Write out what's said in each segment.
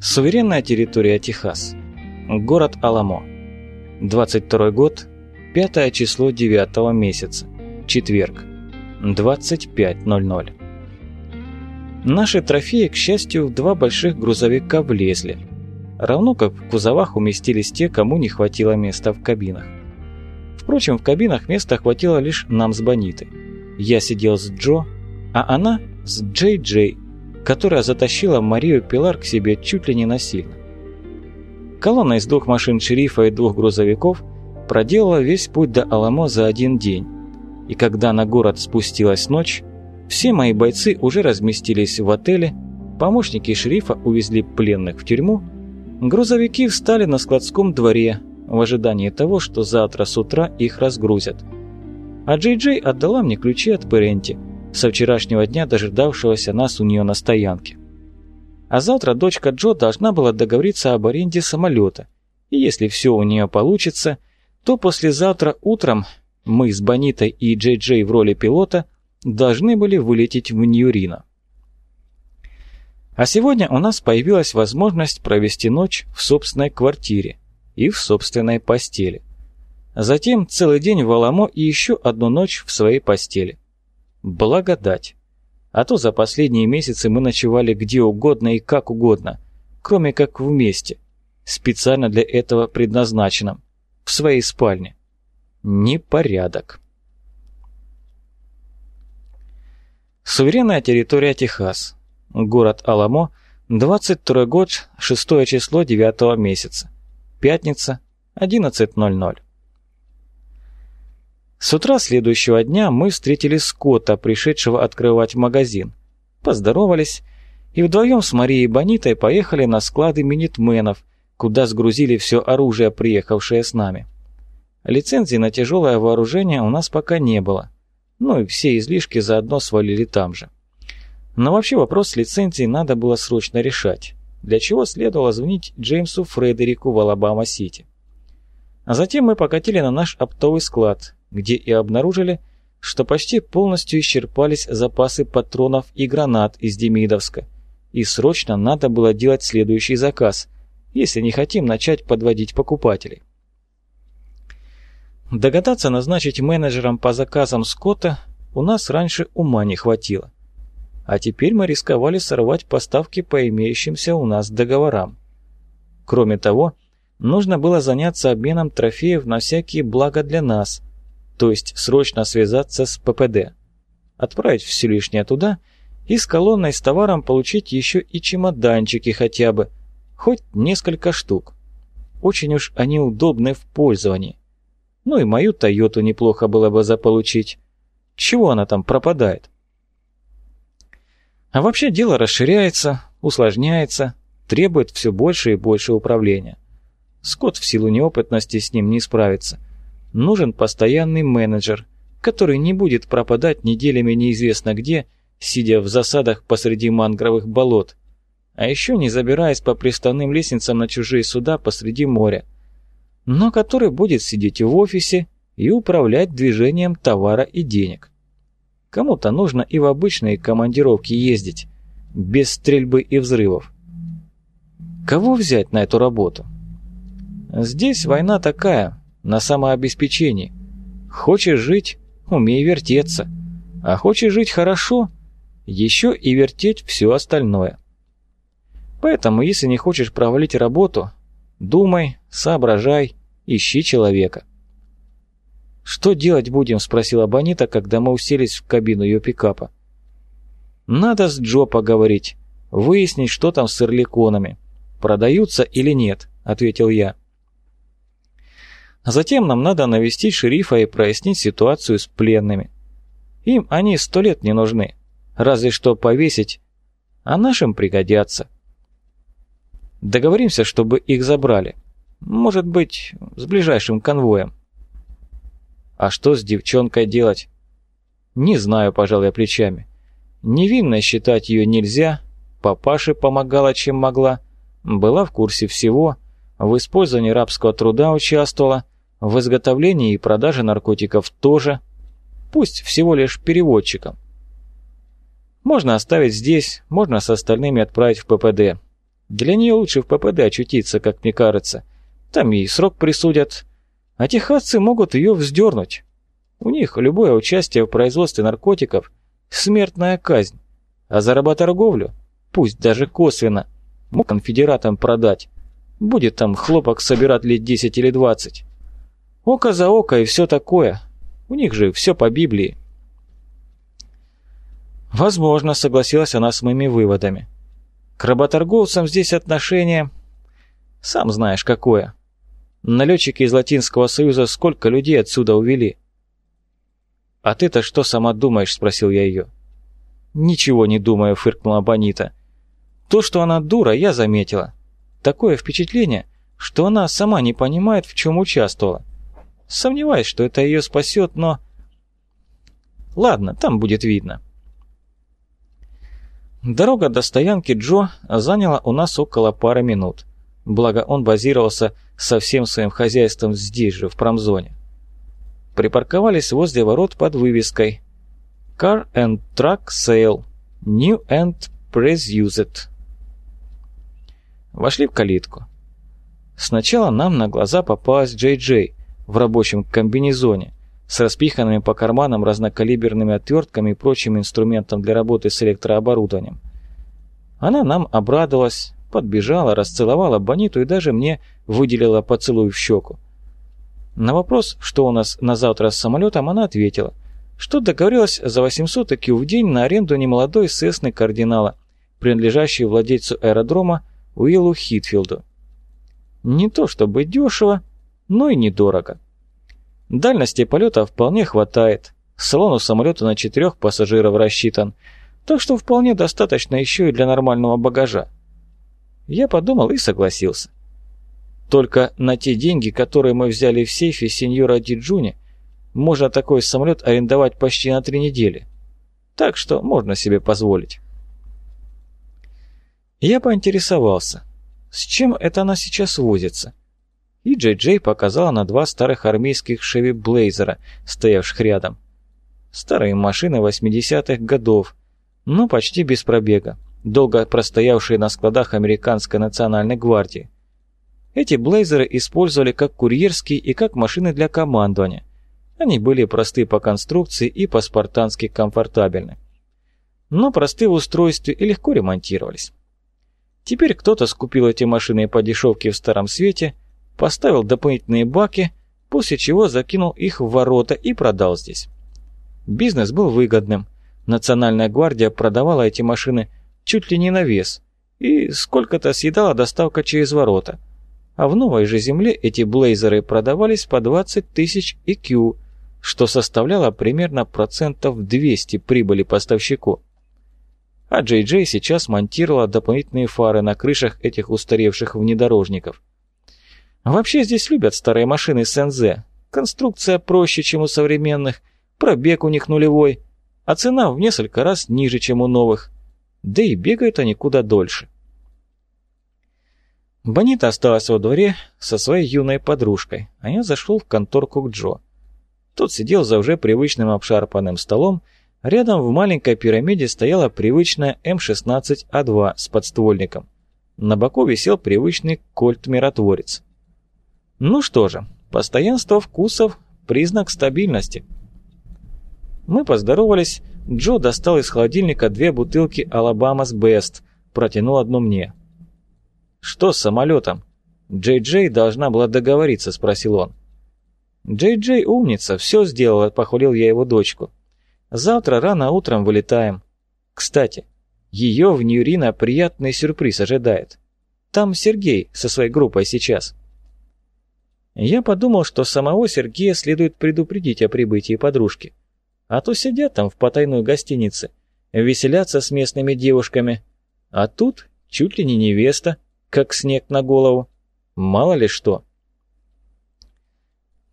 Суверенная территория Техас. Город Аламо. 22 год, 5 число 9 месяца. Четверг. 25.00. Наши трофеи, к счастью, в два больших грузовика влезли. Равно как в кузовах уместились те, кому не хватило места в кабинах. Впрочем, в кабинах места хватило лишь нам с Бонитой. Я сидел с Джо, а она с Джей Джей, которая затащила Марию Пилар к себе чуть ли не насильно. Колонна из двух машин шерифа и двух грузовиков проделала весь путь до Аламо за один день. И когда на город спустилась ночь, все мои бойцы уже разместились в отеле, помощники шерифа увезли пленных в тюрьму, грузовики встали на складском дворе в ожидании того, что завтра с утра их разгрузят. А Джей Джей отдала мне ключи от Перенти – со вчерашнего дня дожидавшегося нас у нее на стоянке. А завтра дочка Джо должна была договориться об аренде самолета, и если все у нее получится, то послезавтра утром мы с Бонитой и Джей Джей в роли пилота должны были вылететь в Ньюрино. А сегодня у нас появилась возможность провести ночь в собственной квартире и в собственной постели. Затем целый день в Аламо и еще одну ночь в своей постели. Благодать. А то за последние месяцы мы ночевали где угодно и как угодно, кроме как вместе, специально для этого предназначенном, в своей спальне. Непорядок. Суверенная территория Техас. Город Аламо, 22 год, 6 число 9 месяца. Пятница, 11.00. С утра следующего дня мы встретили Скотта, пришедшего открывать магазин. Поздоровались и вдвоем с Марией Бонитой поехали на склады минитменов, куда сгрузили все оружие, приехавшее с нами. Лицензии на тяжелое вооружение у нас пока не было. Ну и все излишки заодно свалили там же. Но вообще вопрос с лицензией надо было срочно решать, для чего следовало звонить Джеймсу Фредерику в Алабама-Сити. А затем мы покатили на наш оптовый склад, где и обнаружили, что почти полностью исчерпались запасы патронов и гранат из Демидовска, и срочно надо было делать следующий заказ, если не хотим начать подводить покупателей. Догадаться назначить менеджером по заказам Скотта у нас раньше ума не хватило. А теперь мы рисковали сорвать поставки по имеющимся у нас договорам. Кроме того, нужно было заняться обменом трофеев на всякие блага для нас – то есть срочно связаться с ППД, отправить все лишнее туда и с колонной с товаром получить еще и чемоданчики хотя бы, хоть несколько штук. Очень уж они удобны в пользовании. Ну и мою Тойоту неплохо было бы заполучить. Чего она там пропадает? А вообще дело расширяется, усложняется, требует все больше и больше управления. Скотт в силу неопытности с ним не справится. Нужен постоянный менеджер, который не будет пропадать неделями неизвестно где, сидя в засадах посреди мангровых болот, а еще не забираясь по приставным лестницам на чужие суда посреди моря, но который будет сидеть в офисе и управлять движением товара и денег. Кому-то нужно и в обычные командировки ездить, без стрельбы и взрывов. Кого взять на эту работу? Здесь война такая, на самообеспечении. Хочешь жить – умей вертеться. А хочешь жить хорошо – еще и вертеть все остальное. Поэтому, если не хочешь провалить работу, думай, соображай, ищи человека. «Что делать будем?» – спросила Бонита, когда мы уселись в кабину ее пикапа. «Надо с Джо поговорить, выяснить, что там с ирликонами. Продаются или нет», – ответил я. Затем нам надо навестить шерифа и прояснить ситуацию с пленными. Им они сто лет не нужны, разве что повесить, а нашим пригодятся. Договоримся, чтобы их забрали. Может быть, с ближайшим конвоем. А что с девчонкой делать? Не знаю, пожалуй, плечами. Невинной считать ее нельзя, папаше помогала, чем могла, была в курсе всего, в использовании рабского труда участвовала, в изготовлении и продаже наркотиков тоже, пусть всего лишь переводчиком. Можно оставить здесь, можно с остальными отправить в ППД. Для нее лучше в ППД очутиться, как мне кажется. Там ей срок присудят. А техасцы могут ее вздернуть. У них любое участие в производстве наркотиков – смертная казнь. А за работорговлю, пусть даже косвенно, мог конфедератам продать. Будет там хлопок собирать лет 10 или 20. Око за око и все такое. У них же все по Библии. Возможно, согласилась она с моими выводами. К работорговцам здесь отношение... Сам знаешь, какое. Налетчики из Латинского Союза сколько людей отсюда увели. «А ты-то что сама думаешь?» – спросил я ее. «Ничего не думаю», – фыркнула Бонита. «То, что она дура, я заметила. Такое впечатление, что она сама не понимает, в чем участвовала. Сомневаюсь, что это ее спасет, но... Ладно, там будет видно». Дорога до стоянки Джо заняла у нас около пары минут. Благо он базировался со всем своим хозяйством здесь же, в промзоне. Припарковались возле ворот под вывеской «Car and Truck Sale. New and Presused». Вошли в калитку. Сначала нам на глаза попалась Джей Джей в рабочем комбинезоне с распиханными по карманам разнокалиберными отвертками и прочим инструментом для работы с электрооборудованием. Она нам обрадовалась, подбежала, расцеловала Бониту и даже мне выделила поцелуй в щеку. На вопрос, что у нас на завтра с самолетом, она ответила, что договорилась за 800 IQ в день на аренду немолодой сесны кардинала, принадлежащей владельцу аэродрома Уиллу Хитфилду. Не то чтобы дешево, но и недорого. Дальности полета вполне хватает. Салон у самолета на четырех пассажиров рассчитан, так что вполне достаточно еще и для нормального багажа. Я подумал и согласился. Только на те деньги, которые мы взяли в сейфе сеньора Диджуни, можно такой самолет арендовать почти на три недели. Так что можно себе позволить. Я поинтересовался, с чем это она сейчас возится и Джей Джей показала на два старых армейских Шеви Блейзера, стоявших рядом. Старые машины 80-х годов, но почти без пробега, долго простоявшие на складах американской национальной гвардии. Эти Блейзеры использовали как курьерские и как машины для командования. Они были просты по конструкции и по-спартански комфортабельны. Но просты в устройстве и легко ремонтировались. Теперь кто-то скупил эти машины по дешевке в старом свете – поставил дополнительные баки, после чего закинул их в ворота и продал здесь. Бизнес был выгодным. Национальная гвардия продавала эти машины чуть ли не на вес, и сколько-то съедала доставка через ворота. А в новой же земле эти блейзеры продавались по 20 тысяч IQ, что составляло примерно процентов 200 прибыли поставщику. А Джей Джей сейчас монтировала дополнительные фары на крышах этих устаревших внедорожников. Вообще здесь любят старые машины с НЗ. Конструкция проще, чем у современных, пробег у них нулевой, а цена в несколько раз ниже, чем у новых. Да и бегают они куда дольше. Бонита осталась во дворе со своей юной подружкой, а я зашел в конторку к Джо. Тот сидел за уже привычным обшарпанным столом, рядом в маленькой пирамиде стояла привычная М16А2 с подствольником. На боку висел привычный кольт-миротворец. Ну что же, постоянство вкусов – признак стабильности. Мы поздоровались, Джо достал из холодильника две бутылки «Alabama's Best», протянул одну мне. «Что с самолетом?» «Джей-Джей должна была договориться», – спросил он. «Джей-Джей умница, все сделала», – похвалил я его дочку. «Завтра рано утром вылетаем. Кстати, ее в Нью-Рино приятный сюрприз ожидает. Там Сергей со своей группой сейчас». Я подумал, что самого Сергея следует предупредить о прибытии подружки. А то сидят там в потайной гостинице, веселятся с местными девушками. А тут чуть ли не невеста, как снег на голову. Мало ли что.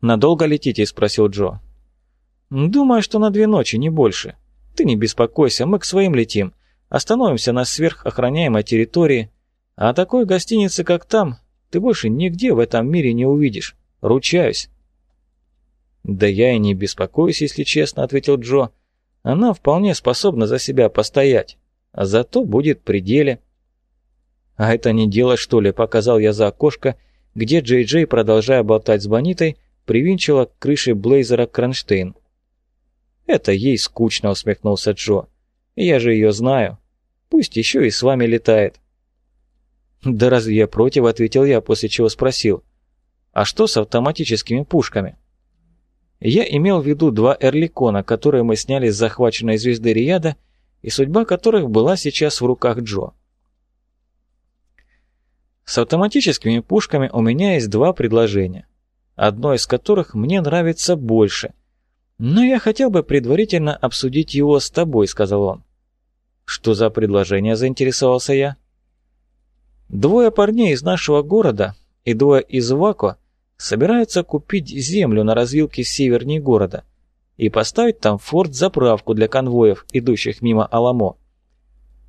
«Надолго летите?» – спросил Джо. «Думаю, что на две ночи, не больше. Ты не беспокойся, мы к своим летим. Остановимся на сверхохраняемой территории. А такой гостиницы, как там, ты больше нигде в этом мире не увидишь. Ручаюсь». «Да я и не беспокоюсь, если честно», — ответил Джо. «Она вполне способна за себя постоять, а зато будет пределе». «А это не дело, что ли?» – показал я за окошко, где Джей Джей, продолжая болтать с Бонитой, привинчила к крыше Блейзера кронштейн. «Это ей скучно», – усмехнулся Джо. «Я же ее знаю. Пусть еще и с вами летает». «Да разве я против?» – ответил я, после чего спросил. «А что с автоматическими пушками?» Я имел в виду два Эрликона, которые мы сняли с захваченной звезды Рияда, и судьба которых была сейчас в руках Джо. С автоматическими пушками у меня есть два предложения, одно из которых мне нравится больше. Но я хотел бы предварительно обсудить его с тобой, сказал он. Что за предложение, заинтересовался я. Двое парней из нашего города и двое из Вако собираются купить землю на развилке северней города и поставить там форт-заправку для конвоев, идущих мимо Аламо.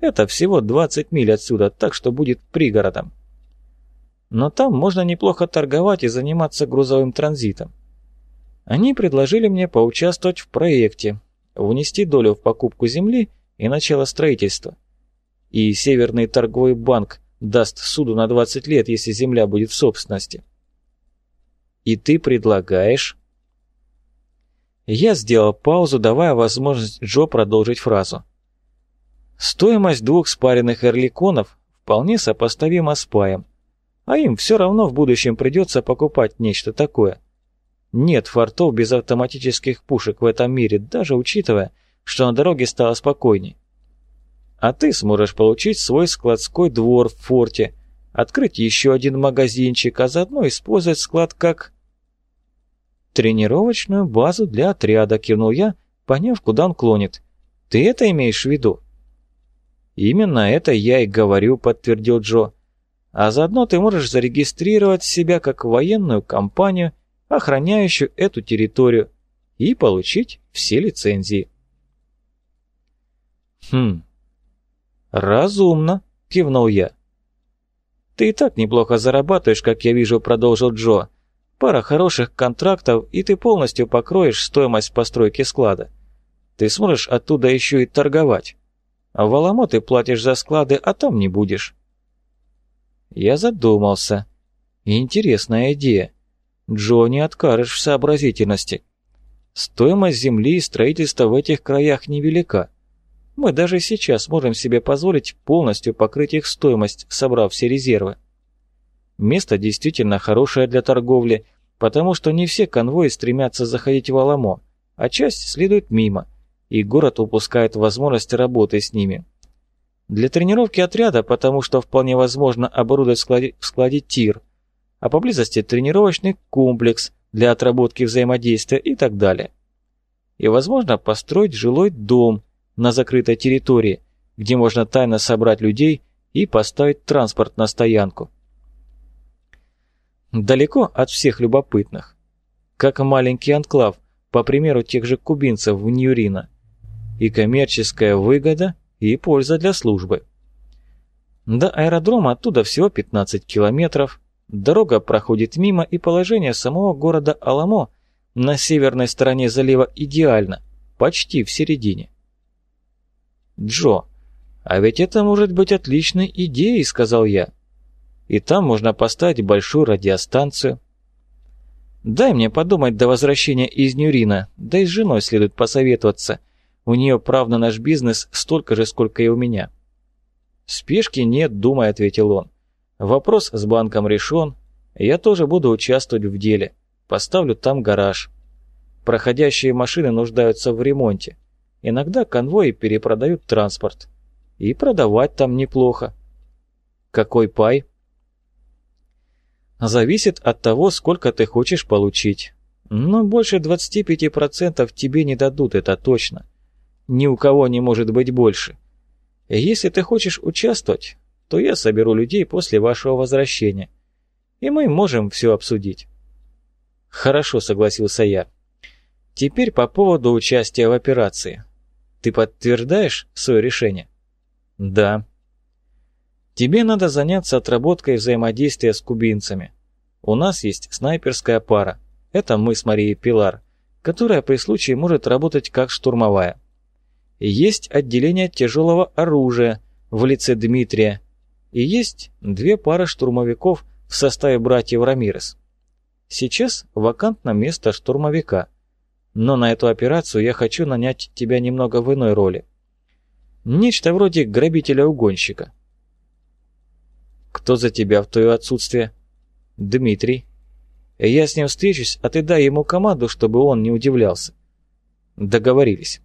Это всего 20 миль отсюда, так что будет пригородом. Но там можно неплохо торговать и заниматься грузовым транзитом. Они предложили мне поучаствовать в проекте, внести долю в покупку земли и начало строительства. И Северный торговый банк даст суду на 20 лет, если земля будет в собственности. И ты предлагаешь... Я сделал паузу, давая возможность Джо продолжить фразу. Стоимость двух спаренных эрликонов вполне сопоставима с паем, а им все равно в будущем придется покупать нечто такое. Нет фортов без автоматических пушек в этом мире, даже учитывая, что на дороге стало спокойней. А ты сможешь получить свой складской двор в форте, открыть еще один магазинчик, а заодно использовать склад как... «Тренировочную базу для отряда», — кивнул я, поняв, куда он клонит. «Ты это имеешь в виду?» «Именно это я и говорю», — подтвердил Джо. А заодно ты можешь зарегистрировать себя как военную компанию, охраняющую эту территорию, и получить все лицензии. Хм, разумно, кивнул я. Ты и так неплохо зарабатываешь, как я вижу, продолжил Джо. Пара хороших контрактов, и ты полностью покроешь стоимость постройки склада. Ты сможешь оттуда еще и торговать. А в ты платишь за склады, а там не будешь. Я задумался. Интересная идея. Джо не откажешь в сообразительности. Стоимость земли и строительства в этих краях невелика. Мы даже сейчас можем себе позволить полностью покрыть их стоимость, собрав все резервы. Место действительно хорошее для торговли, потому что не все конвои стремятся заходить в Аламо, а часть следует мимо, и город упускает возможность работы с ними. Для тренировки отряда, потому что вполне возможно оборудовать в складе, в складе тир, а поблизости тренировочный комплекс для отработки взаимодействия и так далее. И возможно построить жилой дом на закрытой территории, где можно тайно собрать людей и поставить транспорт на стоянку. Далеко от всех любопытных. Как маленький анклав, по примеру тех же кубинцев в Ньюрино. И коммерческая выгода – и польза для службы. До аэродрома оттуда всего 15 километров, дорога проходит мимо, и положение самого города Аламо на северной стороне залива идеально, почти в середине. «Джо, а ведь это может быть отличной идеей», — сказал я. «И там можно поставить большую радиостанцию». «Дай мне подумать до возвращения из Нюрина, да и с женой следует посоветоваться», — у нее прав на наш бизнес столько же, сколько и у меня». «Спешки нет, думай», — ответил он. «Вопрос с банком решен. Я тоже буду участвовать в деле. Поставлю там гараж. Проходящие машины нуждаются в ремонте. Иногда конвои перепродают транспорт. И продавать там неплохо. Какой пай? Зависит от того, сколько ты хочешь получить. Но больше 25% тебе не дадут, это точно. Ни у кого не может быть больше. Если ты хочешь участвовать, то я соберу людей после вашего возвращения, и мы можем все обсудить». «Хорошо», — согласился я. «Теперь по поводу участия в операции. Ты подтверждаешь свое решение?» «Да». «Тебе надо заняться отработкой взаимодействия с кубинцами. У нас есть снайперская пара. Это мы с Марией Пилар, которая при случае может работать как штурмовая есть отделение тяжелого оружия в лице Дмитрия. И есть две пары штурмовиков в составе братьев Рамирес. Сейчас вакантно место штурмовика, но на эту операцию я хочу нанять тебя немного в иной роли. Нечто вроде грабителя-угонщика. Кто за тебя в твое отсутствие? Дмитрий. Я с ним встречусь, а ты дай ему команду, чтобы он не удивлялся. Договорились.